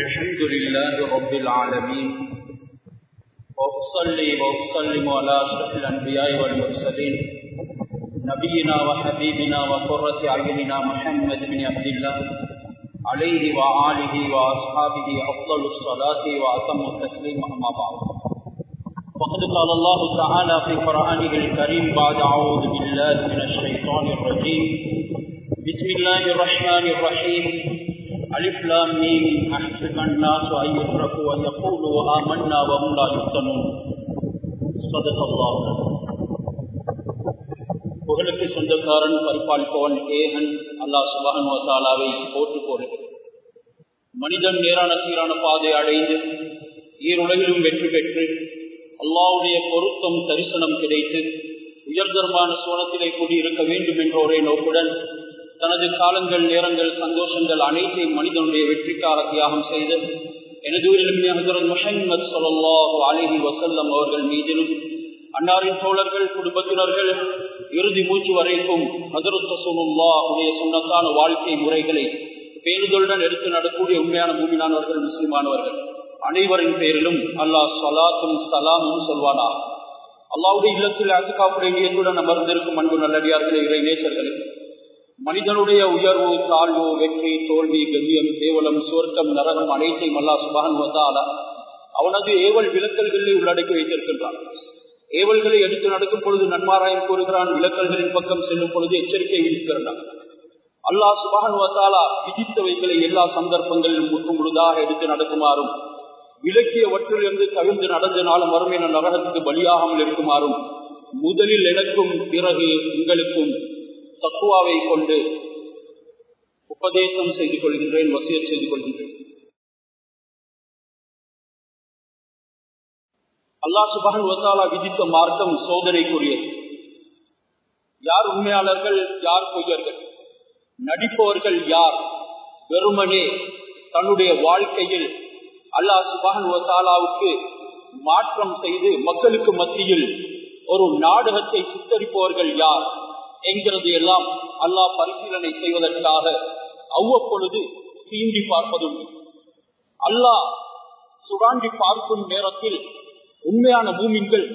الحمد لله رب العالمين. وأصلي وأسلم على أشرف الأنبياء والمرسلين. نبينا وحبيبنا وقرة أعيننا محمد بن عبد الله. عليه وآله وأصحابه أفضل الصلاة وأتم التسليم أما بعد. وقد قال الله تعالى في قرآنه الكريم بعد أعوذ بالله من الشيطان الرجيم. بسم الله الرحمن الرحيم. ألف لام ميم أحسب الناس أن يتركوا أن يقولوا آمنا وهم لا يفتنون صدق الله புகழுக்கு சொந்தக்காரன் பரிபாலிப்பவன் ஏகன் அல்லாஹ் சுபஹன் வத்தாலாவை போட்டு போடுகிறது மனிதன் நேரான சீரான பாதை அடைந்து ஈருலகிலும் வெற்றி பெற்று அல்லாவுடைய பொருத்தம் தரிசனம் கிடைத்து உயர்தரமான சோனத்திலே கூடியிருக்க வேண்டும் என்ற ஒரே நோக்குடன் தனது காலங்கள் நேரங்கள் சந்தோஷங்கள் அனைத்தையும் மனிதனுடைய வெற்றிக்காக தியாகம் செய்து எனது ஹசரத் முஹம்மது சொல்லாஹு அலிஹி வசல்லம் அவர்கள் மீதிலும் அன்னாரின் தோழர்கள் குடும்பத்தினர்கள் இறுதி மூச்சு வரைக்கும் ஹசரத் ரசூலுல்லா உடைய சொன்னத்தான வாழ்க்கை முறைகளை பேருதலுடன் எடுத்து நடக்கூடிய உண்மையான மூமினானவர்கள் முஸ்லிமானவர்கள் அனைவரின் பேரிலும் அல்லாஹ் சலாத்தும் சலாமும் சொல்வானா அல்லாவுடைய இல்லத்தில் அசுகாப்புடைய நீயத்துடன் அமர்ந்திருக்கும் அன்பு நல்லடியார்களே இறை நேசர்களே மனிதனுடைய உயர்வு தாழ்வு வெற்றி தோல்வி கவியம் கேவலம் சுவர்க்கம் நரகம் அனைத்தையும் அல்லா சுபான் வந்தால அவனது ஏவல் விளக்கல்களை உள்ளடக்கி வைத்திருக்கின்றான். ஏவல்களை எடுத்து நடக்கும் பொழுது நன்மாராயம் கூறுகிறான் விளக்கல்களின் பக்கம் செல்லும் பொழுது எச்சரிக்கை விதிக்கிறான் அல்லாஹ் சுபான் வத்தாலா விதித்தவைகளை எல்லா சந்தர்ப்பங்களிலும் முற்று முழுதாக எடுத்து நடக்குமாறும் விளக்கியவற்றிலிருந்து கவிழ்ந்து நடந்த நாளும் மறுமையின நரகத்துக்கு பலியாகாமல் இருக்குமாறும் முதலில் எனக்கும் பிறகு உங்களுக்கும் தக்குவாவை கொண்டு உபதேசம் செய்து கொள்கின்றேன் வசிய செய்து கொள்கின்றேன். அல்லா சுபகன் வத்தாலா விதித்த மார்க்கம் சோதனைக்குரியது. யார் உண்மையாளர்கள் யார் பொய்யர்கள்? நடிப்பவர்கள் யார்? வெறுமனே தன்னுடைய வாழ்க்கையில் அல்லாஹ் சுபகன் வத்தாலாவுக்கு மாற்றம் செய்து மக்களுக்கு மத்தியில் ஒரு நாடகத்தை சித்தரிப்பவர்கள் யார்? என்கிறது எல்லாம் அல்லாஹ் பரிசீலனை செய்வதற்காக அவ்வப்பொழுது சீண்டி பார்ப்பதுண்டு. அல்லாஹ் சுராண்டி பார்க்கும் நேரத்தில் உண்மையான பூமிங்கள்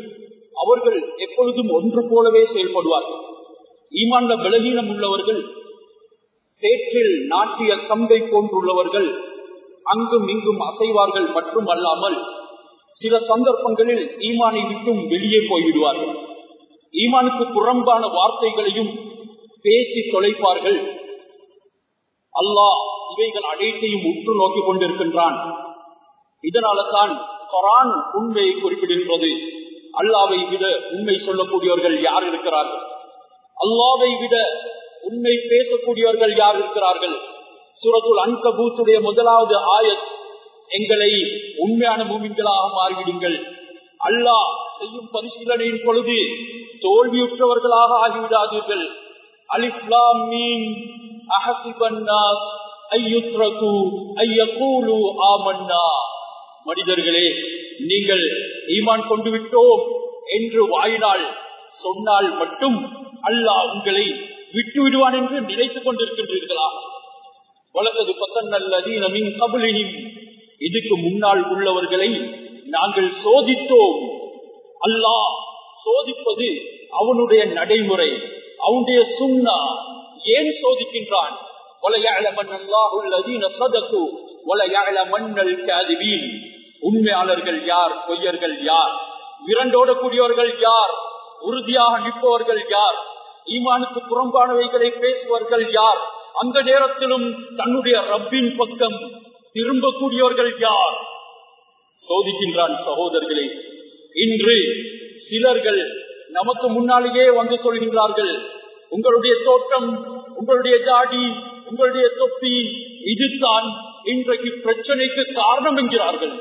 அவர்கள் எப்பொழுதும் ஒன்று போலவே செயல்படுவார்கள். ஈமான்ல பலகீனம் உள்ளவர்கள் சேற்றில் நாட்டிய கம்பை போன்றுள்ளவர்கள் அங்கும் இங்கும் அசைவார்கள் மட்டும் அல்லாமல் சில சந்தர்ப்பங்களில் ஈமானை விட்டும் வெளியே போய்விடுவார்கள். ஈமானுக்கு புறம்பான வார்த்தைகளையும் பேசி தொலைப்பார்கள். அல்லாஹ் இவைகள் அனைத்தையும் உற்று நோக்கி கொண்டிருக்கின்றான். இதனால தான் கொரான் உண்மையை குறிப்பிடுகின்றது. அல்லாவை விட உண்மை சொல்லக்கூடியவர்கள் யார் இருக்கிறார்கள்? அல்லாவை விட உண்மை பேசக்கூடியவர்கள் யார் இருக்கிறார்கள்? சுரத்துல் அன்கபூத்துடைய முதலாவது ஆயத் எங்களை உண்மையான பூமிகளாக மாறிவிடுங்கள். அல்லாஹ் செய்யும் பரிசீலனையின் பொழுது தோல்வியுற்றவர்களாக ஆகிவிடாதீர்கள். அலிப்லாம் மீன் அஹசிபன்னாஸ் ஐயுத்ரகு. ஐயகூலு ஆமன்னா. மனிதர்களே நீங்கள் ஈமான் கொண்டு விட்டோம் என்று வாயினால் சொன்னால் மட்டும் அல்லாஹ் உங்களை விட்டு விடுவான் என்று நினைத்துக் கொண்டிருக்கின்றீர்களா? வளர்த்தது பத்தன்னல்லதீனமின் கபலினின் இதுக்கு முன்னால் உள்ளவர்களை நாங்கள் சோதித்தோம். அல்லாஹ் சோதிப்பது அவனுடைய நடைமுறை அவனுடைய சுண்ணா. ஏன் சோதிக்கின்றான்? உண்மையாளர்கள் யார்? பொய்யர்கள் யார்? விரண்டோடக்கூடியவர்கள் யார்? உறுதியாக நிற்பவர்கள் யார்? ஈமானுக்கு புறம்பானவைகளை பேசுவர்கள் யார்? அந்த நேரத்திலும் தன்னுடைய ரப்பின் பக்கம் திரும்பக்கூடியவர்கள் யார்? சோதிக்கின்றான் சகோதரர்களே இன்று சிலர்கள் நமக்கு முன்னாலேயே வந்து சொல்கின்றார்கள். உங்களுடைய தோட்டம் உங்களுடைய ஜாடி உங்களுடைய தொப்பி இதுதான் இன்றைக்கு பிரச்சனைக்கு காரணம் என்கிறார்கள்.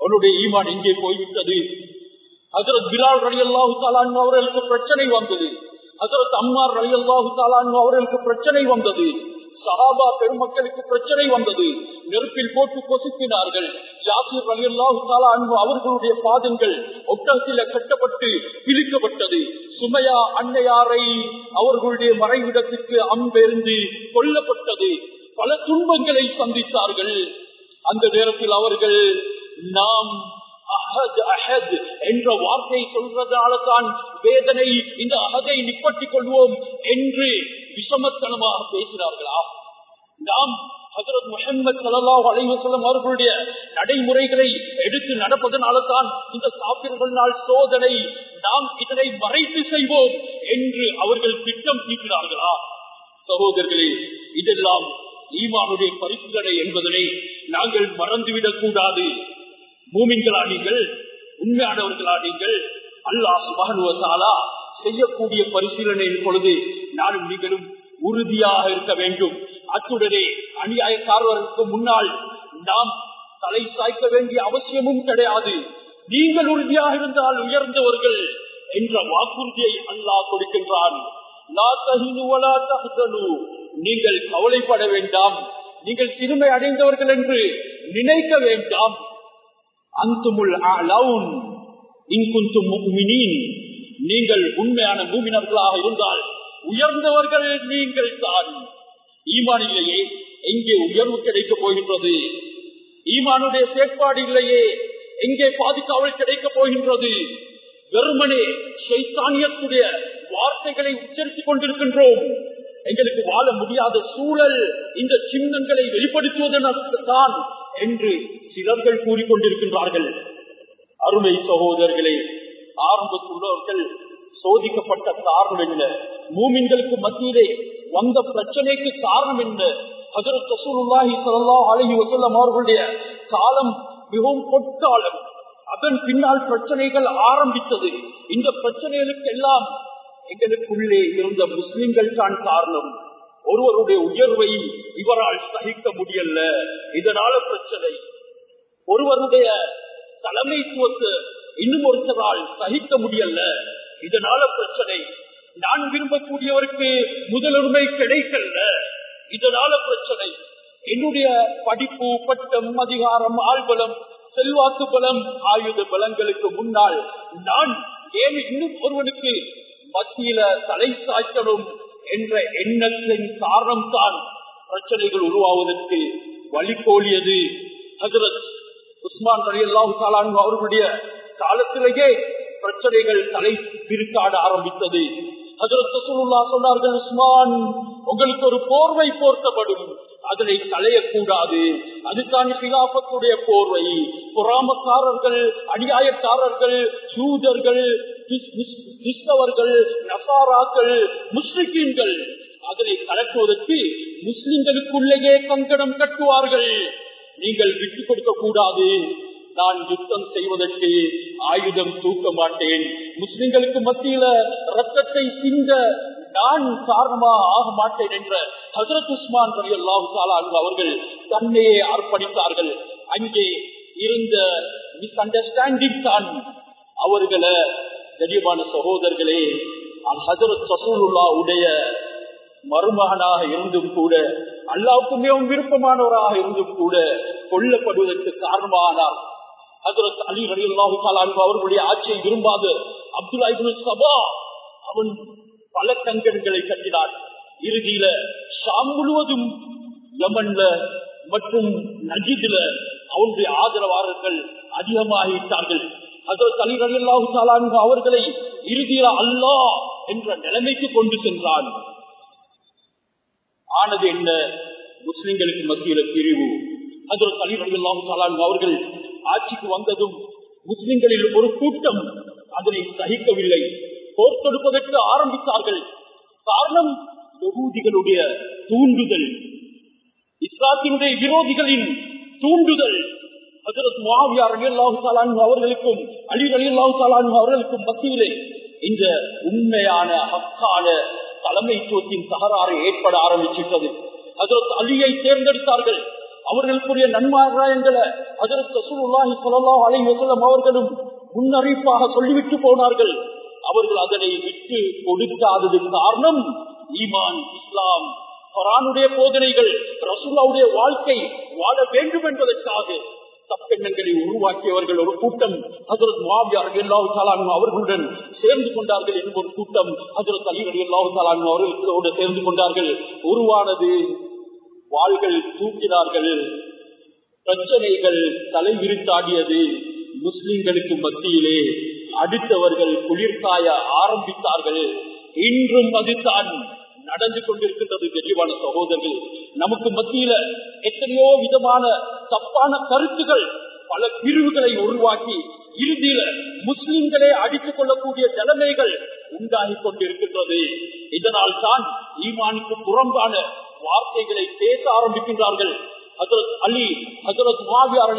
அவருடைய ஈமான் எங்கே போய்விட்டது? ஹசரத் பிலால் ரலி அல்லாஹு தாலான் அவர்களுக்கு பிரச்சனை வந்தது. ஹசரத் அம்மார் ரலி அல்லாஹு தாலான் அவர்களுக்கு பிரச்சனை வந்தது. சஹாபா பெருமக்களுக்கு பிரச்சனை வந்தது. நெருப்பில் போட்டு கொசுத்தினார்கள். யாசிர் அலி அல்லாஹு அவர்களுடைய பாதங்கள் ஒட்டத்தில் கட்டப்பட்டு பிரிக்கப்பட்டது. சுமையா அன்னையாரை அவர்களுடைய மறைவிடத்துக்கு அம்பெருந்து கொல்லப்பட்டது. பல துன்பங்களை சந்தித்தார்கள். அந்த நேரத்தில் அவர்கள் நாம் அஹத் அஹத் என்ற வார்த்தை சொல்றதால தான் வேதனை இந்த அகதை நிப்பட்டிக் கொள்வோம் என்று விஷமத்தனமாக பேசினார்களா? நாம் ஹசரத் முகமது சல்லாஹ் அலைவசல்லம் அவர்களுடைய நடைமுறைகளை எடுத்து நடப்பதனால தான் இந்த காப்பிர்களால் சோதனை நாம் இதனை மறைத்து செய்வோம் என்று அவர்கள் திட்டம் தீட்டினார்களா? சகோதரர்களே இதெல்லாம் ஈமானுடைய பரிசுகளை என்பதனை நாங்கள் மறந்துவிடக் கூடாது. மூமின்களா நீங்கள் உண்மையானவர்களா நீங்கள் அல்லாஹ் சுபானுவத்தாலா செய்யக்கூடிய பரிசீலனையின் பொழுது நானும் நீங்களும் உறுதியாக இருக்க வேண்டும். அத்துடனே அநியாயக்காரர்களுக்கு முன்னால் நாம் தலை சாய்க்க வேண்டிய அவசியமும் கிடையாது. நீங்கள் உறுதியாக இருந்தால் உயர்ந்தவர்கள் என்ற வாக்குறுதியை அல்லாஹ் கொடுக்கின்றான். நீங்கள் கவலைப்பட வேண்டாம். நீங்கள் சிறுமை அடைந்தவர்கள் என்று நினைக்க வேண்டாம். அந்துமுல் நீங்கள் உண்மையான மூமினர்களாக இருந்தால் உயர்ந்தவர்கள் நீங்கள் தான். ஈமானிலேயே எங்கே உயர்வு கிடைக்கப் போகின்றது? ஈமானுடைய செயற்பாடுகளையே எங்கே பாதுகாவல் கிடைக்கப் போகின்றது? வெறுமனே சைத்தானியத்துடைய வார்த்தைகளை உச்சரித்துக் கொண்டிருக்கின்றோம். எங்களுக்கு வாழ முடியாத சூழல் இந்த சின்னங்களை வெளிப்படுத்துவதற்குத்தான் என்று சிலர்கள் கூறிக்கொண்டிருக்கின்றார்கள். அருமை சகோதரர்களே ஆரம்பத்துள்ளவர்கள் சோதிக்கப்பட்ட காரணம் என்ன? மூமின்களுக்கு மத்தியிலே வந்த பிரச்சனைக்கு காரணம் என்ன? ஹசரத் ரசூலுல்லாஹி ஸல்லல்லாஹு அலைஹி வஸல்லம் அவர்களுடைய காலம் மிகவும் பொற்காலம். அதன் பின்னால் பிரச்சனைகள் ஆரம்பித்தது. இந்த பிரச்சனைகளுக்கு எல்லாம் எங்களுக்குள்ளே இருந்த முஸ்லிம்கள் தான் காரணம். ஒருவருடைய உயர்வை இவரால் சகிக்க முடியல. இதனால பிரச்சனை. ஒருவருடைய தலைமைத்துவத்தை இன்னும் ஒருத்தரால் சகிக்க முடியல இதனால பிரச்சனை. நான் விரும்பக்கூடியவருக்கு முதலுரிமை கிடைக்கல இதனால பிரச்சனை. என்னுடைய படிப்பு பட்டம் அதிகாரம் ஆள்பலம் செல்வாக்கு பலம் ஆயுத பலங்களுக்கு முன்னால் நான் ஏன் இன்னும் ஒருவனுக்கு மத்தியில தலை சாய்க்கணும் என்ற எண்ணத்தின் காரணம்தான் பிரச்சனைகள் உருவாவதற்கு வழிகோலியது ஹசரத் உஸ்மான் அலி அல்லாஹு அவர்களுடைய காலத்திலேயே பிரச்சனைகள் தலை பிரிக்காட ஆரம்பித்தது. சொன்னார்கள் உஸ்மான் உங்களுக்கு ஒரு போர்வை போர்த்தப்படும். அதனை களையக்கூடாது. அதுதான் சிலாபத்துடைய போர்வை. பொறாமக்காரர்கள் அநியாயக்காரர்கள் யூதர்கள் கிறிஸ்தவர்கள் நசாராக்கள் முஸ்லிம்கள் அதனை கலக்குவதற்கு முஸ்லிம்களுக்குள்ளேயே கங்கணம் கட்டுவார்கள். நீங்கள் விட்டுக் கொடுக்க கூடாது நான் யுத்தம் செய்வதற்கு ஆயுதம் தூக்க மாட்டேன். முஸ்லிம்களுக்கு மத்தியில ரத்தத்தை சிந்த நான் காரணமா ஆக மாட்டேன் என்ற ஹசரத் உஸ்மான் அலி அல்லாஹு அவர்கள் தன்னையே அர்ப்பணித்தார்கள். அங்கே இருந்த மிஸ் அண்டர்ஸ்டாண்டிங் தான் அவர்களை தெளிவான சகோதரர்களே ஹசரத் சசூலுல்லா உடைய மருமகனாக இருந்தும் கூட அல்லாவுக்கு மிகவும் விருப்பமானவராக இருந்தும் கூட கொல்லப்படுவதற்கு காரணமானார். ஹசரத் அலி அலி அல்லாஹு அவர்களுடைய ஆட்சியை விரும்பாத. அப்துல்லா இப்னு சபா அவன் பல கங்கன்களை கட்டினார் இறுதியில ஷாம் முழுவதும் யமன்ல மற்றும் நஜிதுல அவனுடைய ஆதரவாளர்கள் அதிகமாகிவிட்டார்கள். ஹசரத் அலி அலி அல்லாஹு அவர்களை இறுதியில அல்லாஹ் என்ற நிலைமைக்கு கொண்டு சென்றான். ஆனது என்ன? முஸ்லிம்களுக்கு மத்தியில பிரிவு. ஹசரத் அலி அலி அல்லாஹு அவர்கள் ஆட்சிக்கு வந்ததும் முஸ்லிம்களில் ஒரு கூட்டம் அதனை சகிக்கவில்லை. போர் தொடுப்பதற்கு ஆரம்பித்தார்கள். காரணம் யகூதிகளுடைய தூண்டுதல். இஸ்லாத்தினுடைய விரோதிகளின் தூண்டுதல். ஹசரத் மாவியார் அலி அல்லாஹு அவர்களுக்கும் அலி அலி அல்லாஹு அவர்களுக்கும் மத்தியிலே இந்த உண்மையான ஹக்கான தலைமைத்துவத்தின் தகராறு ஏற்பட ஆரம்பிச்சிட்டது. ஹசரத் அலியை தேர்ந்தெடுத்தார்கள். அவர்களுக்குரிய நன்மாராயங்களை ஹசரத் ரசூலுல்லாஹி ஸல்லல்லாஹு அலைஹி அவர்களும் முன்னறிப்பாக சொல்லிவிட்டு போனார்கள். அவர்கள் அதனை விட்டு கொடுக்காததின் காரணம் ஈமான் இஸ்லாம் குரானுடைய போதனைகள் ரசுல்லாவுடைய வாழ்க்கை வாழ வேண்டும் என்பதற்காக தப்பெண்ணங்களை உருவாக்கியவர்கள் ஒரு கூட்டம் ஹசரத் மாவியார் எல்லாவு சாலானு அவர்களுடன் சேர்ந்து கொண்டார்கள் என்று ஒரு கூட்டம் ஹசரத் அலிவர் அலி எல்லாவு சாலானு அவர்களோடு சேர்ந்து கொண்டார்கள். உருவானது வாள்கள் தூக்கினார்கள். பிரச்சனைகள் தலைவிரித்தாடியது முஸ்லிம்களுக்கு மத்தியிலே அடுத்தவர்கள் குளிர்காய ஆரம்பித்தார்கள். இன்றும் அதுதான் நடந்து கொண்டிருக்கின்றது தெளிவான சகோதரர்கள். நமக்கு மத்தியில எத்தனையோ விதமான தப்பான கருத்துகள் பல பிரிவுகளை உருவாக்கி இறுதியில முஸ்லிம்களே அடித்துக் கொள்ளக்கூடிய நிலைமைகள் உண்டாகி கொண்டிருக்கின்றது. இதனால் தான் ஈமானுக்கு புறம்பான வார்த்தைகளை பேச ஆரம்பிக்கின்றார்கள். ஹசரத் அலி ஹசரத் மாவியார்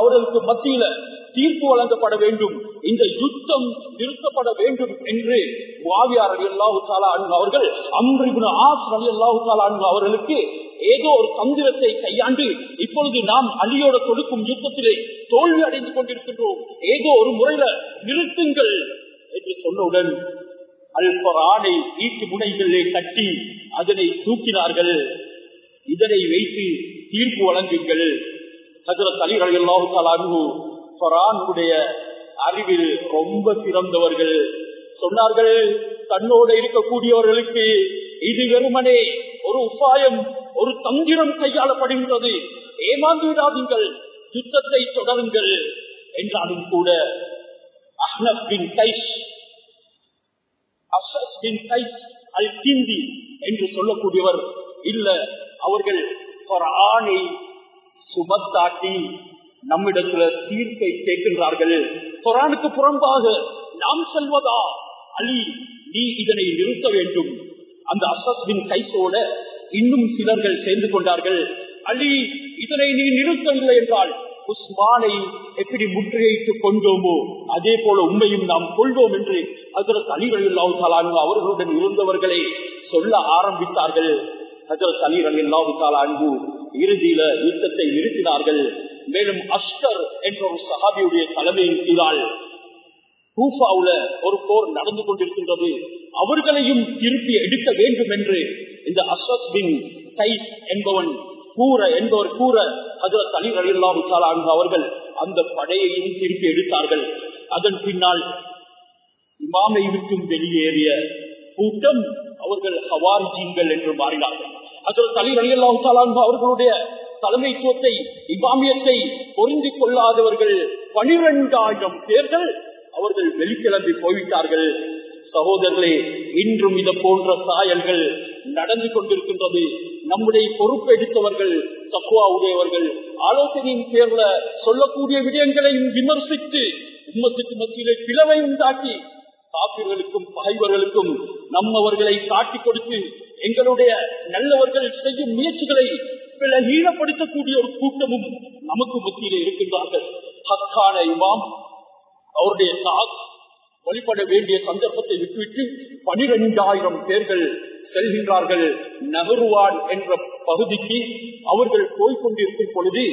அவர்களுக்கு மத்தியில தீர்ப்பு வழங்கப்பட வேண்டும். இந்த யுத்தம் நிறுத்தப்பட வேண்டும் என்று மாவியார் அலி அல்லாஹாலா அவர்கள் அம்ரிபுன ஆஸ் அலி அல்லாஹாலா அவர்களுக்கு ஏதோ ஒரு தந்திரத்தை கையாண்டு இப்பொழுது நாம் அலியோட கொடுக்கும் யுத்தத்திலே தோல்வி அடைந்து கொண்டிருக்கின்றோம். ஏதோ ஒரு முறையில நிறுத்துங்கள் என்று சொன்னவுடன் அல்பரானை வீட்டு முனைகளிலே கட்டி அதனை தூக்கினார்கள். இதனை வைத்து தீர்ப்பு வழங்குங்கள். ஹசரத் அலி அல்லாஹு பரானுடைய அறிவில் ரொம்ப சிறந்தவர்கள். சொன்னார்கள் தன்னோடு இருக்கக்கூடியவர்களுக்கு இது வெறுமனே ஒரு உபாயம் ஒரு தந்திரம் கையாளப்படுகின்றது. ஏமாந்து விடாதீங்கள் யுத்தத்தை தொடருங்கள் என்றாலும் கூட Ahnaf bin Qais Ashath bin Qais al Kindi என்று சொல்லக்கூடியவர். இல்ல அவர்கள் ஆணை சுமத்தாட்டி நம்மிடத்துல தீர்ப்பை கேட்கின்றார்கள். குரானுக்கு புறம்பாக நாம் செல்வதா? அலி நீ இதனை நிறுத்த வேண்டும். அந்த அசஸ்பின் கைசோட இன்னும் சிலர்கள் சேர்ந்து கொண்டார்கள். அலி இதனை நீ நிறுத்தவில்லை என்றால் உஸ்மானை எப்படி முற்றுகையிட்டு கொண்டோமோ அதே போல உண்மையும் நாம் கொள்வோம் என்று ஹசரத் அலிரல்லாஹு அவர்களுடன் இருந்தவர்களை சொல்ல ஆரம்பித்தார்கள். ஹசரத் அலீர் அலி அல்லாஹு அன்பு இறுதியில யுத்தத்தை நிறுத்தினார்கள். மேலும் அஸ்கர் என்ற ஒரு சஹாபியுடைய தலைமையின் கீழால் கூஃபாவுல ஒரு போர் நடந்து கொண்டிருக்கின்றது. அவர்களையும் திருப்பி எடுக்க வேண்டும் என்று இந்த அஸ்வஸ் பின் கைஸ் என்பவன் கூற என்பவர் கூற ஹசரத் அலி அலில்லாஹு அன்பு அவர்கள் அந்த படையையும் திருப்பி எடுத்தார்கள். அதன் பின்னால் இமாமை விட்டும் வெளியேறிய கூட்டம் அவர்கள் ஹவாரிஜீன்கள் என்று மாறினார்கள். ஹசரத் அலி அலியல்லாஹு அவர்களுடைய தலைமைத்துவத்தை இமாமியத்தை பொருந்தி கொள்ளாதவர்கள் பனிரெண்டாயிரம் பேர்கள் அவர்கள் வெளிக்கிளம்பி போய்விட்டார்கள். சகோதரர்களே இன்றும் இத போன்ற சாயல்கள் நடந்து கொண்டிருக்கின்றது. நம்முடைய பொறுப்பெடுத்தவர்கள் தக்குவா உடையவர்கள் ஆலோசனையின் பேர்ல சொல்லக்கூடிய விடயங்களையும் விமர்சித்து உம்மத்துக்கு மத்தியிலே பிளவை உண்டாக்கி காப்பிர்களுக்கும் பகைவர்களுக்கும் நம்மவர்களை காட்டிக் கொடுத்து எங்களுடைய நல்லவர்கள் செய்யும் முயற்சிகளை ஈழப்படுத்தக்கூடிய ஒரு கூட்டமும் நமக்கு மத்தியிலே இருக்கின்றார்கள். ஹக்கான இமாம் அவருடைய தாஸ் வழிபட வேண்டிய சந்தர்ப்பத்தை விட்டுவிட்டு பனிரெண்டாயிரம் பேர்கள் செல்கின்றார்கள். நகருவான் என்ற பகுதிக்கு அவர்கள் போய்கொண்டிருக்கும் பொழுது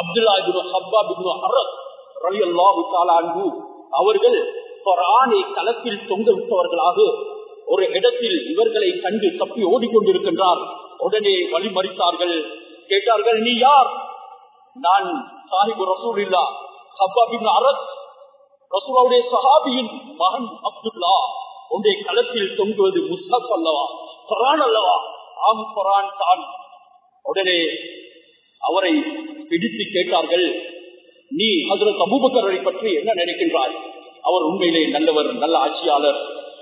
அப்துல்லா ஹப்பா பின் அரஸ் ரலி அல்லாஹு அவர்கள் குரானை களத்தில் தொங்க விட்டவர்களாக ஒரு இடத்தில் இவர்களை கண்டு தப்பி ஓடிக்கொண்டிருக்கின்றார். உடனே வழிமறித்தார்கள். கேட்டார்கள் நீ யார்? நான் சாஹிபு ரசூல் இல்லா ஹப்பாபின் அரஸ் ரசூலாவுடைய சஹாபியின் மகன் அப்துல்லா உன்னுடைய களத்தில் தொங்குவது முஸ்ஹப் அல்லவா? குரான் அல்லவா? ஆம் குரான் தான். உடனே அவரை பிடித்து கேட்டார்கள் நீ ஹசரத் அபூபக்கரை பற்றி என்ன நினைக்கின்றாய்? அவர் உண்மையிலே நல்லவர் நல்ல ஆட்சியாளர்.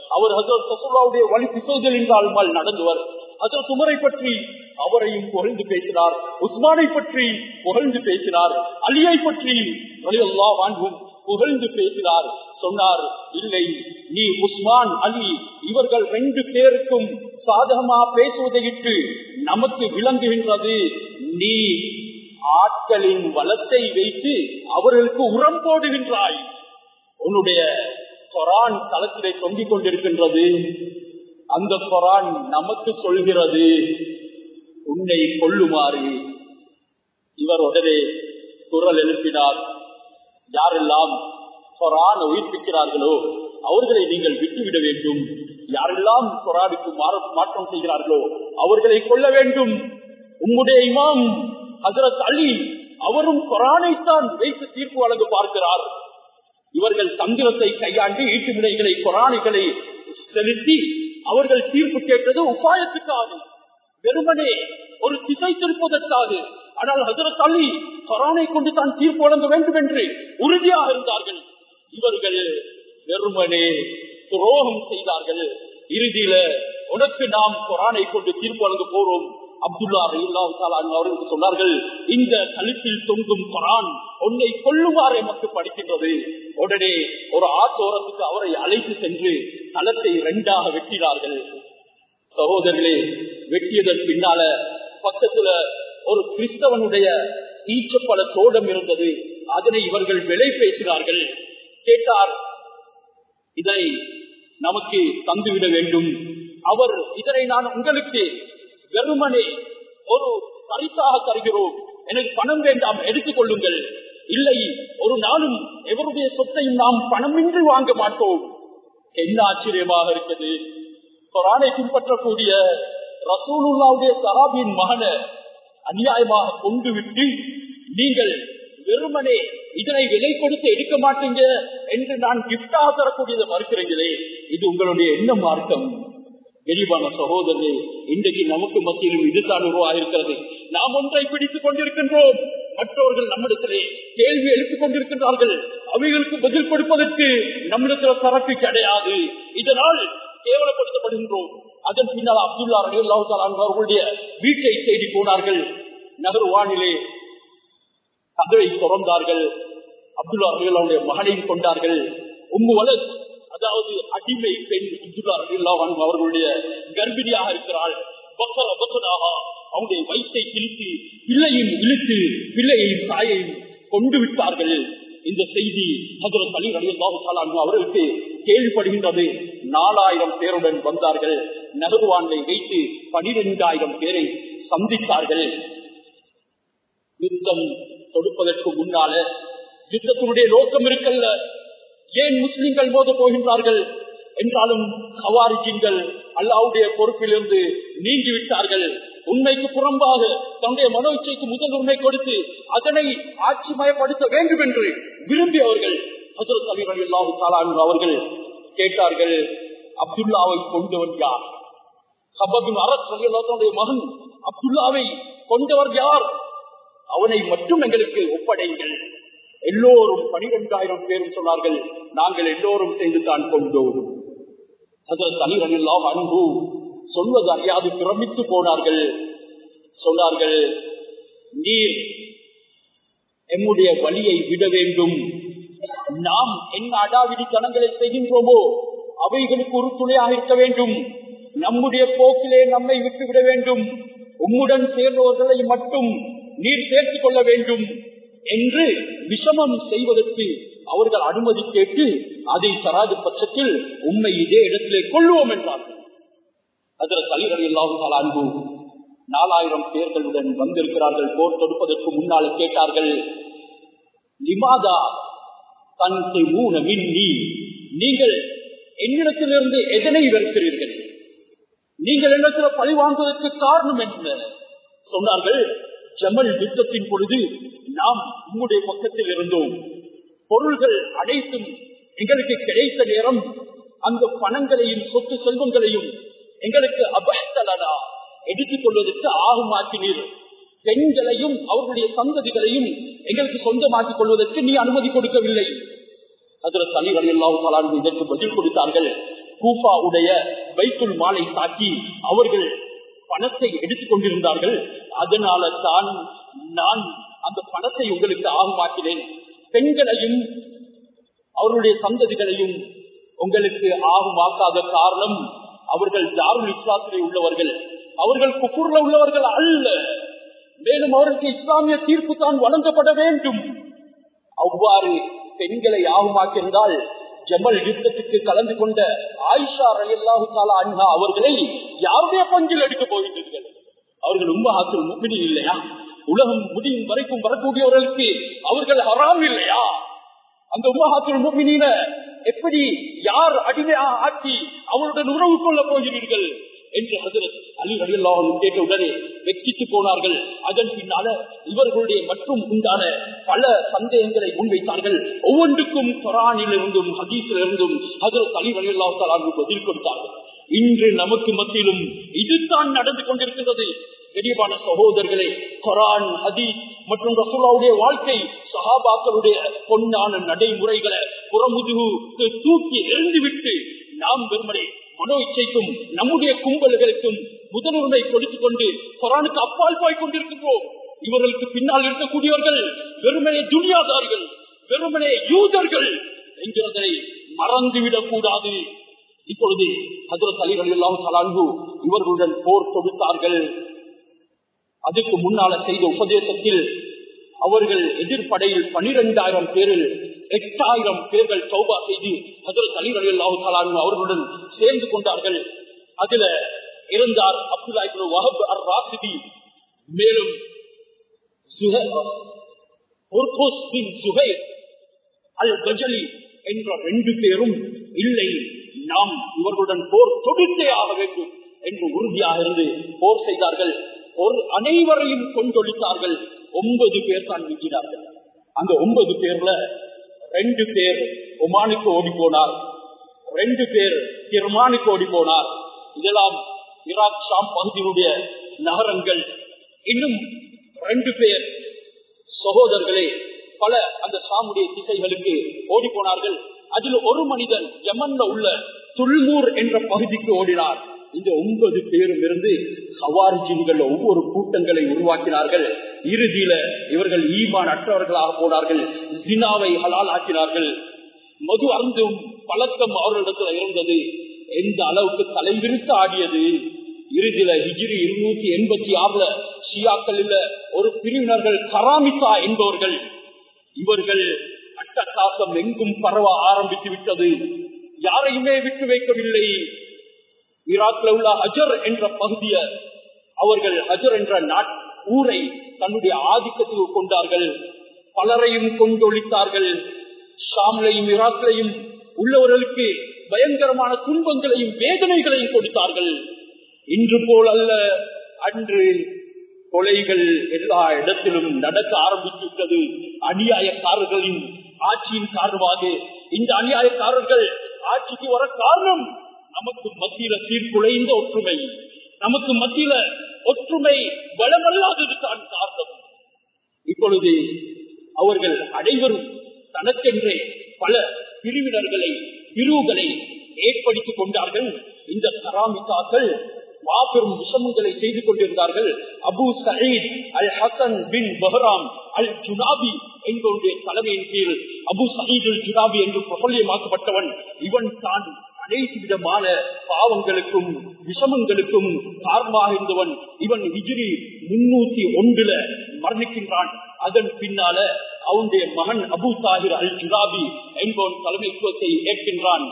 அவர் ஹசரத் சசுல்லாவுடைய வழி பிசோதல் என்றால் நடந்தவர். ஹசரத் உமரை பற்றி அவரையும் புகழ்ந்து பேசினார் உஸ்மானை பற்றி புகழ்ந்து பேசினார் அலியை பற்றி வழியெல்லாம் வாங்கும் புகழ்ந்து பேசினார் சொன்னார் இல்லை நீ உஸ்மான் அலி இவர்கள் ரெண்டு பேருக்கும் சாதகமா பேசுவதையிட்டு நமக்கு விளங்குகின்றது. நீ ஆட்களின் வளத்தை வைத்து அவர்களுக்கு உரம் போடுகின்றாய். உன்னுடைய கொரான் களத்திலே தொங்கிக் கொண்டிருக்கின்றது. அந்த கொரான் நமக்கு சொல்கிறது உன்னை கொள்ளுமாறு இவர் உடனே குரல் எழுப்பினார். யாரெல்லாம் கொரான் உயிர்ப்பிக்கிறார்களோ அவர்களை நீங்கள் விட்டுவிட வேண்டும். யாரெல்லாம் கொரானுக்கு மாற்றம் செய்கிறார்களோ அவர்களை கொள்ள வேண்டும். உம்முடைய இமாம் ஹசரத் அலி அவரும் கொரானைத்தான் வைத்து தீர்ப்பு வழங்க பார்க்கிறார். இவர்கள் தந்திரத்தை கையாண்டு ஈட்டு முனைகளை கொரானைகளை செலுத்தி அவர்கள் தீர்ப்பு கேட்டது உபாயத்துக்காக. வெறுமனே ஒரு திசை திருப்பதற்காக ஆனால் ஹசரத் அலி கொரோனை கொண்டு தான் தீர்ப்பு வழங்க வேண்டும் என்று உறுதியாக இருந்தார்கள். இவர்கள் வெறுமனே துரோகம் செய்தார்கள். இறுதியில உனக்கு நாம் குரானை கொண்டு தீர்ப்பு வழங்க போறோம். அப்துல்லா அவர்கள் சொன்னார்கள் இந்த கழுத்தில் தொங்கும் குரான் உன்னை கொள்ளுமாறு எமக்கு படிக்கின்றது. உடனே ஒரு ஆத்தோரத்துக்கு அவரை அழைத்து சென்று களத்தை ரெண்டாக வெட்டினார்கள். சகோதரர்களே வெட்டியதன் பின்னால பக்கத்துல ஒரு கிறிஸ்தவனுடைய ஈச்சப்பல தோடம் இருந்தது அதனை இவர்கள் விலை பேசினார்கள். கேட்டார் இதை நமக்கு தந்துவிட வேண்டும். அவர் இதனை நான் உங்களுக்கு வெறுமனே ஒரு பரிசாக தருகிறோம். எனக்கு பணம் வேண்டாம் எடுத்துக் கொள்ளுங்கள். இல்லை ஒரு நாளும் எவருடைய சொத்தையும் நாம் பணமின்றி வாங்க மாட்டோம். என்ன ஆச்சரியமாக இருக்குது கொரானை பின்பற்றக்கூடிய ரசூலுல்லாவுடைய சஹாபியின் மகனை அநியாயமாக கொண்டு விட்டு நீங்கள் வெறுமனே இதனை விலை கொடுத்து எடுக்க மாட்டீங்க என்று நான் கிப்டாக தரக்கூடியதை மறுக்கிறீங்களே இது உங்களுடைய என்ன மார்க்கம்? விரிவான சகோதரே இன்றைக்கு நமக்கு மத்தியிலும் இதுதான் உருவாகிருக்கிறது நாம் ஒன்றை பிடித்துக் கொண்டிருக்கின்றோம். மற்றவர்கள் நம்மிடத்திலே கேள்வி எழுப்பிக் கொண்டிருக்கின்றார்கள். அவைகளுக்கு பதில் கொடுப்பதற்கு நம்மிடத்தில் சரக்கு கிடையாது. இதனால் கேவலப்படுத்தப்படுகின்றோம். அதன் பின்னால் அப்துல்லா ரலியல்லாஹு அவர்களுடைய வீட்டை தேடி போனார்கள். நகர் வானிலே கதவை திறந்தார்கள். அப்துல்லா ரலியல்லாவுடைய மகனையும் கொண்டார்கள். உம்மு வலத் அதாவது அடிமை பெண் அப்துல்லா ரலியல்லாஹு அவர்களுடைய கர்ப்பிணியாக இருக்கிறாள். பக்கர பக்கராக அவனுடைய வயிற்றை கிழித்து பிள்ளையும் இழுத்து பிள்ளையையும் தாயையும் கொண்டு விட்டார்கள். இந்த செய்தி ஹசரத் அலி ரலியல்லாஹு அவர்களுக்கு கேள்விப்படுகின்றது. நாலாயிரம் பேருடன் வந்தார்கள். நகர்வான்களை வைத்து பனிரெண்டாயிரம் பேரை சந்தித்தார்கள். யுத்தம் தொடுப்பதற்கு முன்னால யுத்தத்தினுடைய நோக்கம் இருக்கல்ல. ஏன் முஸ்லிம்கள் மோத போகின்றார்கள்? என்றாலும் ஹவாரிஜின்கள் அல்லாவுடைய பொறுப்பிலிருந்து நீங்கி விட்டார்கள் உண்மைக்கு புறம்பாக தன்னுடைய மனோ இச்சைக்கு முதல் உண்மை கொடுத்து அதனை ஆட்சி மயப்படுத்த வேண்டும் என்று விரும்பியவர்கள் ஹசரத் அலி அவர்கள் கேட்டார்கள் அப்துல்லாவை கொண்டவர் யார்? சபபின் அரசு மகன் அப்துல்லாவை கொண்டவர் யார்? அவனை மட்டும் எங்களுக்கு ஒப்படைங்கள். எல்லோரும் பனிரெண்டாயிரம் பேரும் சொன்னார்கள் நாங்கள் எல்லோரும் செய்து தான் கொண்டோம். ஹசரத் அன்பு சொல்வது அறியாது பிரமித்து போனார்கள். சொன்னார்கள் நீர் எம்முடைய வழியை விட வேண்டும். நாம் என்ன அடாவிடி தனங்களை செய்கின்றோமோ அவைகளுக்கு ஒரு துணையாக இருக்க வேண்டும். நம்முடைய போக்கிலே நம்மை விட்டுவிட வேண்டும். உம்முடன் சேர்ந்தவர்களை மட்டும் நீர் சேர்த்துக் கொள்ள வேண்டும் என்று விஷமம் செய்வதற்கு அவர்கள் அனுமதி கேட்டு அதை தராது பட்சத்தில் உண்மை இதே இடத்திலே கொள்வோம் என்றார்கள். அதில் தலைவர் இல்லாமல் அன்பு நாலாயிரம் பேர்களுடன் வந்திருக்கிறார்கள் போர் தொடுப்பதற்கு முன்னால் கேட்டார்கள் லிமாதா தன் மூன மின்னி? நீங்கள் என்னிடத்திலிருந்து எதனை வெறுக்கிறீர்கள்? நீங்கள் என்னிடத்தில் பழி வாங்குவதற்கு காரணம் என்ன? சொன்னார்கள் ஜமல் யுத்தத்தின் பொழுது நாம் உங்களுடைய பக்கத்தில் இருந்தோம். பொருள்கள் அனைத்தும் எங்களுக்கு கிடைத்த நேரம் அந்த பணங்களையும் சொத்து செல்வங்களையும் எங்களுக்கு அபஸ்தலனா எடுத்துக் கொள்வதற்கு ஆகமாக்கினீர். பெண்களையும் அவர்களுடைய சந்ததிகளையும் எங்களுக்கு சொந்தமாக்கிக் கொள்வதற்கு நீ அனுமதி கொடுக்கவில்லை. அதில் தலைவர் எல்லாம் இதற்கு பதில் கொடுத்தார்கள். கூஃபா உடைய வைத்துள் மாலை தாக்கி அவர்கள் பணத்தை எடுத்துக் கொண்டிருந்தார்கள். அதனால தான் நான் அந்த பணத்தை உங்களுக்கு ஆகமாக்கினேன் பெண்களையும் அவருடைய சந்ததிகளையும் உங்களுக்கு ஆகமாக்காத காரணம் அவர்கள் ஜாருல் இஸ்லாத்திலே உள்ளவர்கள். அவர்கள் குப்பூர்ல உள்ளவர்கள் அல்ல. மேலும் அவர்களுக்கு இஸ்லாமிய தீர்ப்பு தான் வழங்கப்பட வேண்டும். அவ்வாறு பெண்களை ஆகமாக்கியிருந்தால் ஜமல் யுத்தத்துக்கு கலந்து கொண்ட ஆயிஷா ரயல்லாஹு தாலா அண்ணா அவர்களை யாருடைய பங்கில் எடுக்க போகின்றீர்கள்? அவர்கள் உம்மஹாத்தில் முப்பினி இல்லையா? உலகம் முடியும் வரைக்கும் வரக்கூடியவர்களுக்கு அவர்கள் அறாம் இல்லையா? அந்த உம்மஹாத்தில் முப்பினீன எப்படி யார் அடிமையாக ஆக்கி அவருடன் உறவு கொள்ள போகிறீர்கள்? என்று ஹசரத் அலி அலியல்லாவும் கேட்ட உடனே வெற்றிச்சு போனார்கள். அதன் பின்னால இவர்களுடைய மற்றும் உண்டான பல சந்தேகங்களை முன்வைத்தார்கள். ஒவ்வொன்றுக்கும் குரானிலிருந்தும் ஹதீஸில் இருந்தும் ஹசரத் பதில் கொடுத்தார்கள். இன்று நமக்கு மத்தியிலும் இதுதான் நடந்து கொண்டிருக்கிறது தெளிவான சகோதரர்களே குரான் ஹதீஸ் மற்றும் ரசூலாவுடைய வாழ்க்கை சஹாபாக்களுடைய பொன்னான நடைமுறைகளை புறமுதுகு தூக்கி எழுந்துவிட்டு நாம் வெறுமனே மனோ இச்சைக்கும் நம்முடைய கும்பல்களுக்கும் முதலுரிமை கொடுத்துக் கொண்டு குரானுக்கு அப்பால் போய் கொண்டிருக்கின்றோம் இவர்களுக்கு பின்னால் இருக்கக்கூடியவர்கள் வெறுமனே துனியாதாரிகள் வெறுமனே யூதர்கள் என்கிறதை மறந்துவிடக் கூடாது இப்பொழுது ஹசரத் அலிகள் எல்லாம் தலாங்கு இவர்களுடன் போர் தொடுத்தார்கள். அதுக்கு முன்னால செய்த உபதேசத்தில் அவர்கள் எதிர்ப்படையில் பனிரெண்டாயிரம் பேரில் எட்டாயிரம் பேர்கள் சௌபா செய்து ஹசரத் அலிகள் எல்லாம் தலாங்கு அவர்களுடன் சேர்ந்து கொண்டார்கள். அதுல இருந்தார் அப்துல்லா வஹப் அர் ராசிதி மேலும் அல் கஜலி என்ற ரெண்டு பேரும் இல்லை நாம் இவர்களுடன் போர் தொடுத்தே ஆக வேண்டும் என்று உறுதியாக இருந்து போர் செய்தார்கள். ஒரு அனைவரையும் கொண்டொழித்தார்கள் ஒன்பது பேர் தான் மிஞ்சினார்கள். அந்த ஒன்பது பேர்ல ரெண்டு பேர் ஒமானுக்கு ஓடி போனார். ரெண்டு பேர் கிர்மானுக்கு ஓடி போனார். இதெல்லாம் ஈராக் ஷாம் பகுதியினுடைய நகரங்கள். இன்னும் ரெண்டு பேர் சகோதரர்களே பல அந்த சாமுடைய திசைகளுக்கு ஓடி போனார்கள் அதில் ஒரு மனிதன் யமன்ல உள்ள துல்மூர் என்ற பகுதிக்கு ஓடினார். இந்த ஒன்பது பேரும் இருந்து சவாரிஜின்கள் ஒவ்வொரு கூட்டங்களை உருவாக்கினார்கள். இறுதியில இவர்கள் ஈமான் அற்றவர்களாக போனார்கள். ஜினாவை ஹலால் ஆக்கினார்கள். மது அருந்தும் பழக்கம் அவர்களிடத்தில் இருந்தது. எந்த அளவுக்கு தலைவிரித்து ஆடியது? இறுதியில ஹிஜிரி இருநூத்தி எண்பத்தி ஆறுல ஷியாக்கள் ஒரு பிரிவினர்கள் கராமிசா என்பவர்கள். இவர்கள் அட்டகாசம் எங்கும் பரவ ஆரம்பித்து விட்டது. யாரையுமே விட்டு வைக்கவில்லை. ஈராக்ல உள்ள ஹஜர் என்ற பகுதிய அவர்கள் ஹஜர் என்ற நாட் ஊரை தன்னுடைய ஆதிக்கத்துக்கு கொண்டார்கள். பலரையும் கொண்டொழித்தார்கள். ஷாம்லையும் ஈராக்லையும் உள்ளவர்களுக்கு பயங்கரமான துன்பங்களையும் வேதனைகளையும் கொடுத்தார்கள். இன்று போல் அல்ல அன்று கொலைகள் எல்லா இடத்திலும் நடக்க ஆரம்பித்துவிட்டது. அநியாயக்காரர்களின் ஆட்சியின் காரணமாக இந்த அநியாயக்காரர்கள் ஆட்சிக்கு வர காரணம் நமக்கு மத்தியில சீர்குலைந்த ஒற்றுமை. நமக்கு மத்தியில ஒற்றுமை பலமல்லாதது தான் காரணம். இப்பொழுது அவர்கள் அனைவரும் தனக்கென்றே பல பிரிவினர்களை பிரிவுகளை ஏற்படுத்திக் கொண்டார்கள். இந்த கராமிக்காக்கள் மாபெரும் விஷமங்களை செய்து கொண்டிருந்தார்கள். Abu Saeed al Hasan bin Bahram al Jannabi என்பவருடைய தலைமையின் கீழ். அபு சயீத் அல் ஜுனாபி என்று பிரபல்யமாக்கப்பட்டவன் இவன் தான் அனைத்து விதமான பாவங்களுக்கும் விஷமங்களுக்கும் காரணமாக இருந்தவன். இவன் ஹிஜிரி முன்னூத்தி ஒன்றுல மரணிக்கின்றான். அதன் பின்னால அவனுடைய மகன் அபு சாஹிர் அல் ஜுராபி என்பவன் தலைமைத்துவத்தை ஏற்கின்றான்.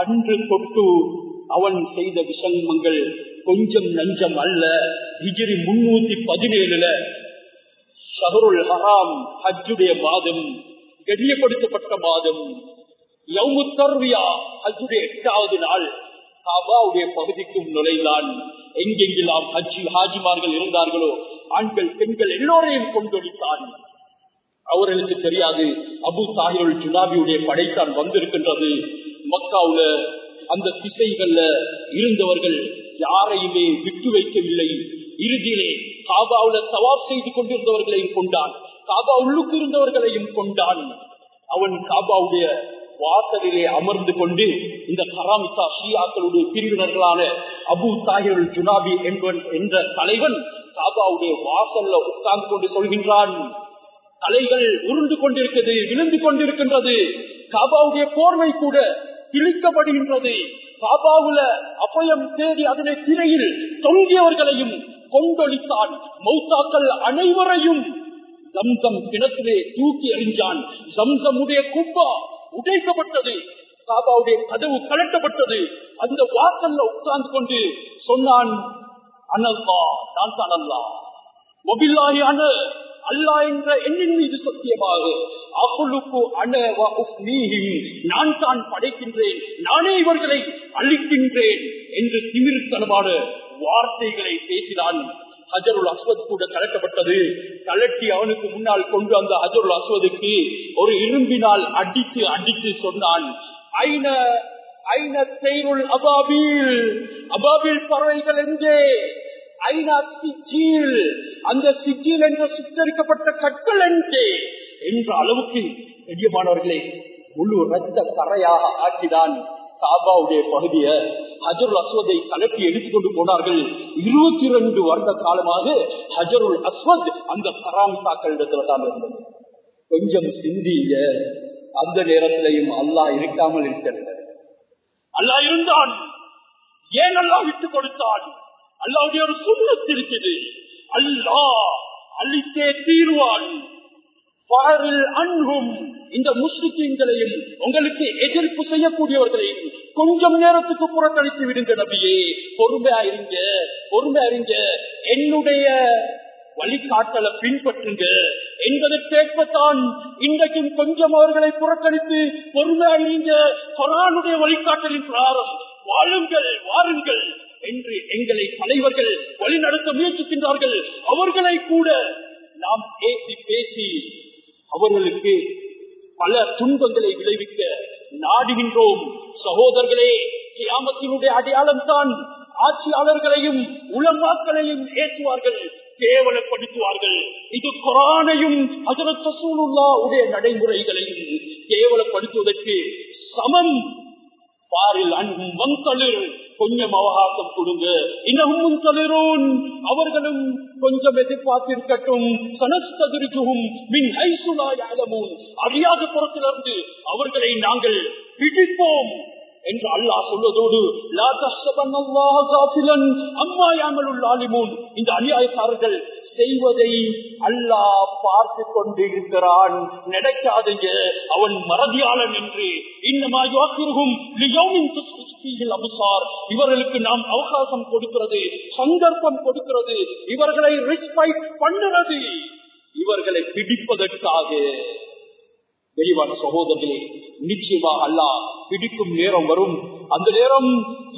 அன்று தொட்டு அவன் செய்த விஷமங்கள் கொஞ்சம் நஞ்சம் அல்ல. ஹிஜிரி முன்னூத்தி பதினேழுல ஷஹருல் ஹராம் ஹஜ்ஜுடைய மாதம் கண்ணியப்படுத்தப்பட்ட மாதம் யவுமுத்தர்வியா ஹஜ்ஜுடைய எட்டாவது நாள் காபாவுடைய பகுதிக்கும் நுழைந்தான். எங்கெங்கெல்லாம் ஹஜ்ஜி ஹாஜிமார்கள் இருந்தார்களோ ஆண்கள் பெண்கள் எல்லோரையும் கொண்டொழித்தான். அவர்களுக்கு தெரியாது. அபு சாஹிபுல் ஜுனாபியுடைய படைத்தான் வந்திருக்கின்றது. மக்காவுல அந்த திசைகள்ல இருந்தவர்கள் யாரையுமே விட்டு வைக்கவில்லை. இறுதியிலே காபாவுல தவாப் செய்து கொண்டிருந்தவர்களையும் கொண்டான். காபா உள்ளுக்கு இருந்தவர்களையும் கொண்டான். அவன் காபாவுடைய வாசலிலே அமர்ந்து கொண்டு இந்த கராமித்தா ஷியாக்களுடைய பிரிவினர்களான அபு தாகிருள் ஜுனாபி என்பவன் என்ற தலைவன் காபாவுடைய வாசல்ல உட்கார்ந்து கொண்டு சொல்கின்றான். தலைகள் உருண்டு கொண்டிருக்கிறது விழுந்து கொண்டிருக்கின்றது. காபாவுடைய போர்வை கூட கிழிக்கப்படுகின்றது. காபாவுல அபயம் தேடி அதனை திரையில் தொங்கியவர்களையும் கொண்டொழித்தான் மௌத்தாக்கள் அனைவரையும் சம்சம் கிணத்திலே தூக்கி அறிஞ்சான் சம்சமுடைய குப்பா உடைக்கப்பட்டது. காபாவுடைய கதவு கலட்டப்பட்டது அந்த வாசல்ல உட்கார்ந்து கொண்டு சொன்னான் அனல்லா நான் தான் அல்லா மொபில்லாஹி அனல். அல்லா என்ற எண்ணின் மீது சத்தியமாக அகுலுக்கு அன நான் தான் படைக்கின்றேன் நானே இவர்களை அழிக்கின்றேன் என்று திமிர்த்தனமான வார்த்தைகளை பேசினான் ஹஜருல் அஸ்வத் கூட கலட்டப்பட்டது. கலட்டி அவனுக்கு முன்னால் கொண்டு வந்த ஹஜருல் அஸ்வதுக்கு ஒரு இரும்பினால் அடித்து அடித்து சொன்னான் ஐன ஐன அபாபில் அபாபில் பறவைகள் எங்கே? ஐநா சிஜில் அந்த சிஜில் என்று சுத்தரிக்கப்பட்ட கற்கள் என்று என்ற அளவுக்கு பெரியமானவர்களே முழு ரத்த கரையாக ஆக்கிதான் காபாவுடைய பகுதிய ஹஜருல் அஸ்வதை கலப்பி எடுத்துக்கொண்டு போனார்கள். இருபத்தி ரெண்டு வருட காலமாக ஹஜருல் அஸ்வத் அந்த பராமிசாக்கள் இடத்துல தான் இருந்தது. கொஞ்சம் சிந்திய அந்த நேரத்திலையும் அல்லாஹ் இருக்காமல் இருக்கிறது அல்லாஹ் இருந்தான். ஏன் அல்லாஹ் விட்டு கொடுத்தான்? அல்லாவுடைய ஒரு சுண்ணத்து இருக்குது அல்லாஹ் அழித்தே தீர்வான். அன்பும் இந்த முஸ்லிம்களையும் உங்களுக்கு எதிர்ப்பு செய்யக்கூடியவர்களையும் கொஞ்சம் நேரத்துக்கு புறக்கணித்து விடுங்க நபியே. பொறுமையா இருங்க பொறுமையா இருங்க என்னுடைய வழிகாட்டலை பின்பற்றுங்க. என்பதற்கேற்பத்தான் இன்றைக்கும் கொஞ்சம் அவர்களை புறக்கணித்து பொறுமையா இருங்க கொரானுடைய வழிகாட்டலின் பிராரம். வாழுங்கள் வாருங்கள். என்று எங்களை தலைவர்கள் வழிநடத்த முயற்சிக்கின்றார்கள். அவர்களை கூட நாம் பேசி பேசி அவர்களுக்கு பல துன்பங்களை விளைவிக்க நாடுகின்றோம். சகோதரர்களே கியாமத்தினுடைய அடையாளம் தான் ஆட்சியாளர்களையும் உலமாக்களையும் பேசுவார்கள் கேவலப்படுத்துவார்கள். இது குரானையும் உடைய நடைமுறைகளையும் கேவலப்படுத்துவதற்கு சமம். பாரில் அன்பும் வந்தளிர் கொஞ்சம் அவகாசம் கொடுங்க. இன்னமும் தளிரோன் அவர்களும் கொஞ்சம் எதிர்பார்த்திருக்கட்டும். சனஸ்ததிரிச்சுகும் மின் ஹைசுலா யாழமும் அறியாத புறத்திலிருந்து அவர்களை நாங்கள் பிடிப்போம். என்று அல்லாஹ் சொல்வதோடு அம்மா யாமலுள் ஆலிமூன் இந்த அநியாயக்காரர்கள் செய்வதை அல்லாஹ் பார்த்து கொண்டிருக்கிறான். நடக்காதீங்க அவன் மறதியாளன் என்று. இவர்களுக்கு நாம் அவகாசம் கொடுக்கிறது சந்தர்ப்பம் கொடுக்கிறது. இவர்களை ரெஸ்பெக்ட் பண்ணுறது. இவர்களை பிடிப்பதற்காக. தெளிவான சகோதரர்களே நிச்சயமாக அல்லா பிடிக்கும் நேரம் வரும். அந்த நேரம்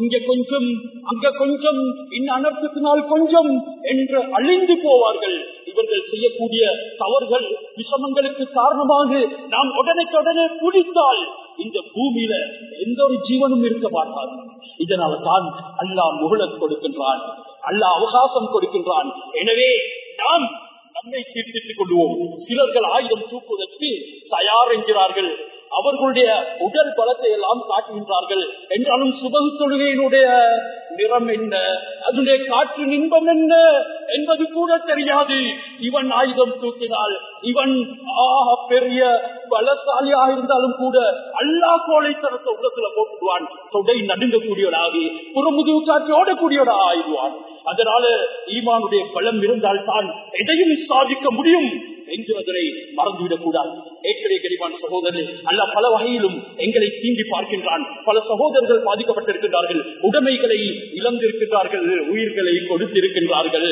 இங்க கொஞ்சம் அங்க கொஞ்சம் இன்ன அனர்த்தத்தினால் கொஞ்சம் என்று அழிந்து போவார்கள். இவர்கள் செய்யக்கூடிய தவறுகள் விஷமங்களுக்கு காரணமாக நாம் உடனே குடித்தால் இந்த பூமியில எந்த ஒரு ஜீவனும் இருக்க மாட்டார் இதனால தான் அல்லாஹ் முகலத் கொடுக்கின்றான் அல்லாஹ் அவகாசம் கொடுக்கின்றான். எனவே நாம் நம்மை சீர்திருத்திக் கொள்வோம். சிலர்கள் ஆயுதம் தூக்குவதற்கு தயார் என்கிறார்கள் அவர்களுடைய உடல் பலத்தை எல்லாம் காட்டுகின்றார்கள். என்றாலும் சுபகு தொழுகையினுடைய நிறம் என்ன? அதனுடைய காற்று இன்பம் என்ன என்பது கூட தெரியாது. இவன் ஆயுதம் தூக்கினால் இவன் ஆக பெரிய பலசாலியாக இருந்தாலும் கூட அல்லா கோழைத்தனத்தை உள்ளத்துல போட்டுடுவான். தொடை நடுங்கக்கூடியவனாகி புறமுதுகு காட்சி ஓடக்கூடியவனாக ஆயிடுவான் அதனால ஈமானுடைய பலம் இருந்தால் தான் எதையும் சாதிக்க முடியும். என்கிறதை மறந்துவிடக் கூடாது ஏற்கனவே கரிவான் சகோதரர் அல்ல பல வகையிலும் எங்களை சீண்டி பார்க்கின்றான். பல சகோதரர்கள் பாதிக்கப்பட்டிருக்கின்றார்கள். உடைமைகளை இழந்திருக்கின்றார்கள். உயிர்களை கொடுத்திருக்கின்றார்கள்.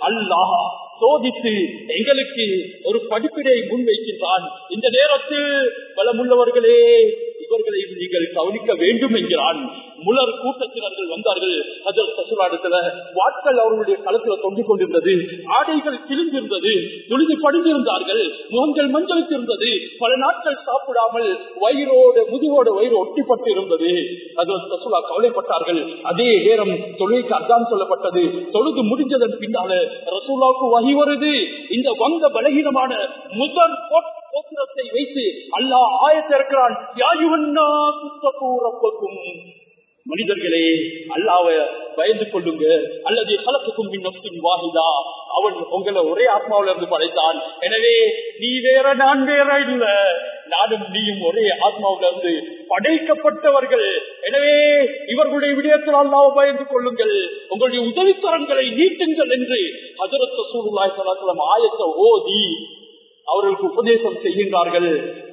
அல்லாஹ் சோதித்து எங்களுக்கு ஒரு படிப்பினை முன்வைக்கின்றான். இந்த நேரத்தில் பலமுள்ளவர்களே இவர்களையும் நீங்கள் கவனிக்க வேண்டும் என்கிறான். முலர் கூட்டத்தினர்கள் வந்தார்கள். அதில் சசுராடத்துல வாட்கள் அவர்களுடைய களத்துல தொங்கிக் கொண்டிருந்தது. ஆடைகள் கிழிந்திருந்தது. துளிந்து படிந்திருந்தார்கள். முகங்கள் மஞ்சளித்திருந்தது. பல நாட்கள் சாப்பிடாமல் வயிறோடு முதுகோடு வயிறு ஒட்டிப்பட்டு இருந்தது. அதில் சசுலா கவலைப்பட்டார்கள். அதே நேரம் தொழிலுக்கு அதான் சொல்லப்பட்டது. தொழுது முடிஞ்சதன் பின்னால ரசூலாவுக்கு வகி வருது. இந்த வங்க பலகீனமான முதல் கோத்திரத்தை வைத்து அல்லாஹ் ஆயத்திருக்கிறான் மனிதர்களே அல்லாவை பயந்து கொள்ளுங்க. அல்லது கலப்புக்கும் நப்சின் வாகிதா அவன் உங்களை ஒரே ஆத்மாவில இருந்து படைத்தான். எனவே நீ வேற நான் வேற இல்ல. நானும் நீயும் ஒரே ஆத்மாவில இருந்து படைக்கப்பட்டவர்கள். எனவே இவர்களுடைய விடயத்தில் அல்லாவை பயந்து கொள்ளுங்கள். உங்களுடைய உதவித்தரங்களை நீட்டுங்கள் என்று ஹசரத் சூழ்நாய் சலாசலம் ஆயத்தை ஓதி அவர்களுக்கு உபதேசம் செய்கின்றார்கள்.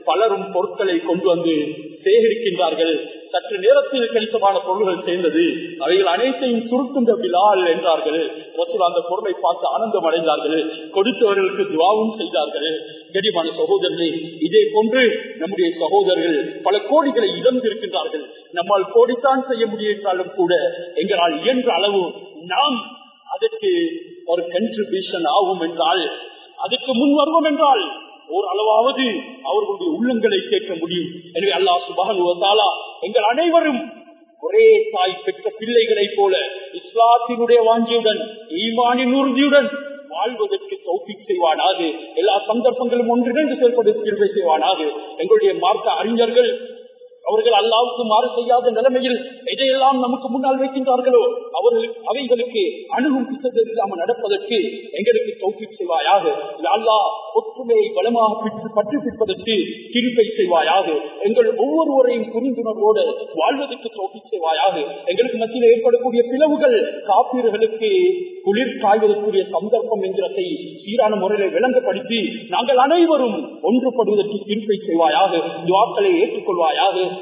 பலரும் பொருட்களை கொண்டு வந்து சேகரிக்கின்றார்கள். சற்று நேரத்தில் கணிசமான பொருள்கள் சேர்ந்தது. அவைகள் அனைத்தையும் சுருக்குந்த பிலால் என்றார்கள். ரசூல் அந்த பொருளை பார்த்து ஆனந்தம் அடைந்தார்கள். கொடுத்தவர்களுக்கு துவாவும் செய்தார்கள். கடிமான சகோதரர்களே இதே போன்று நம்முடைய சகோதரர்கள் பல கோடிகளை இழந்திருக்கின்றார்கள். நம்மால் கோடித்தான் செய்ய முடியும் என்றாலும் கூட எங்களால் இயன்ற அளவு நாம் அதற்கு ஒரு கன்ட்ரிபியூஷன் ஆகும் என்றால் அதுக்கு முன் வருவோம் என்றால் ஓரளவாவது அளவாவது அவர்களுடைய உள்ளங்களை கேட்க முடியும். எனவே அல்லா சுபகனுவத்தாலா எங்கள் அனைவரும் ஒரே தாய் பெற்ற பிள்ளைகளைப் போல இஸ்லாத்தினுடைய வாஞ்சியுடன் ஈமானின் உறுதியுடன் வாழ்வதற்கு தௌபிக் செய்வானாது எல்லா சந்தர்ப்பங்களும் ஒன்றிணைந்து செயல்படுத்தி செய்வானாது எங்களுடைய மார்க்க அறிஞர்கள் அவர்கள் அல்லாவுக்கு மாறு செய்யாத நிலைமையில் எதையெல்லாம் நமக்கு முன்னால் வைக்கின்றார்களோ அவர்கள் அவைகளுக்கு அணுகும் பிசதல் இல்லாமல் நடப்பதற்கு எங்களுக்கு தௌஃபிக் செய்வாயாக. அல்லா ஒற்றுமையை பலமாக பெற்று பற்று பிற்பதற்கு திருப்பை செய்வாயாக. எங்கள் ஒவ்வொருவரையும் புரிந்துணர்வோடு வாழ்வதற்கு தௌஃபிக் செய்வாயாக. எங்களுக்கு மத்தியில் ஏற்படக்கூடிய பிளவுகள் காப்பீர்களுக்கு குளிர் காய்வதற்குரிய சந்தர்ப்பம் என்கிறதை சீரான முறையில விளங்கப்படுத்தி நாங்கள் அனைவரும் ஒன்றுபடுவதற்கு திருப்பை செய்வாயாக. துவாக்களை ஏற்றுக்கொள்வாயாக.